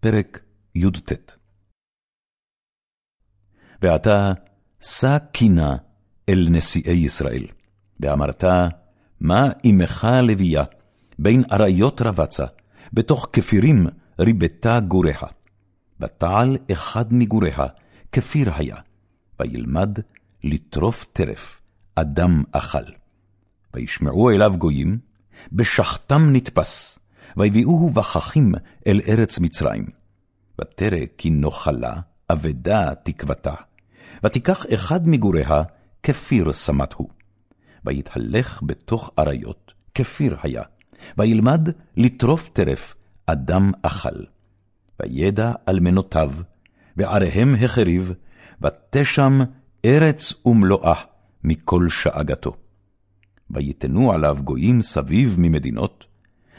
פרק י"ט ועתה שא קינה אל נשיאי ישראל, ואמרת, מה אמך לביאה, בין אריות רבצה, בתוך כפירים ריבתה גוריך. ותעל אחד מגוריה, כפיר היה, וילמד לטרוף טרף, אדם אכל. וישמעו אליו גויים, בשחתם נתפס, ויביאוהו וככים אל ארץ מצרים. ותרא כי נוחלה, אבדה תקוותה, ותיקח אחד מגוריה, כפיר שמת הוא. ויתהלך בתוך אריות, כפיר היה, וילמד לטרוף טרף, אדם אכל. וידע אלמנותיו, ועריהם החריב, ותשם ארץ ומלואה מכל שאגתו. ויתנו עליו גויים סביב ממדינות,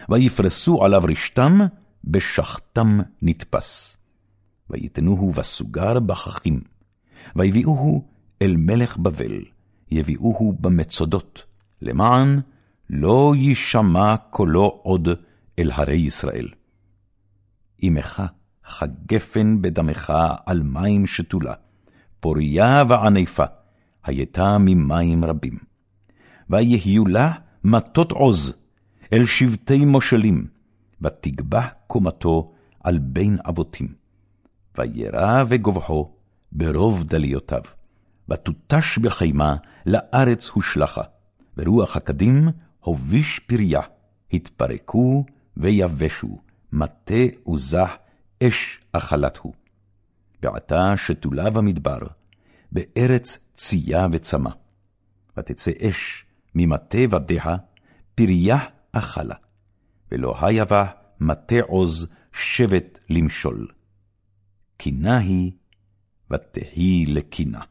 ויפרסו עליו רשתם, בשחתם נתפס. ויתנוהו בסוגר בחכים, ויביאוהו אל מלך בבל, יביאוהו במצודות, למען לא יישמע קולו עוד אל הרי ישראל. אמך כגפן בדמך על מים שתולה, פוריה וענפה, הייתה ממים רבים. ויהיו לה מטות עוז, אל שבטי מושלים, ותגבה קומתו על בין אבותים. וירא וגובחו ברוב דליותיו, ותותש בחימה לארץ הושלכה, ורוח הקדים הוביש פריה, התפרקו ויבשו, מטה וזח, אש אכלת הוא. ועתה שתולה במדבר, בארץ צייה וצמא. ותצא אש ממטה ודיה, פריה אכלה, ולא היה בה מטה עוז שבט למשול. קינה היא, ותהי לקינה.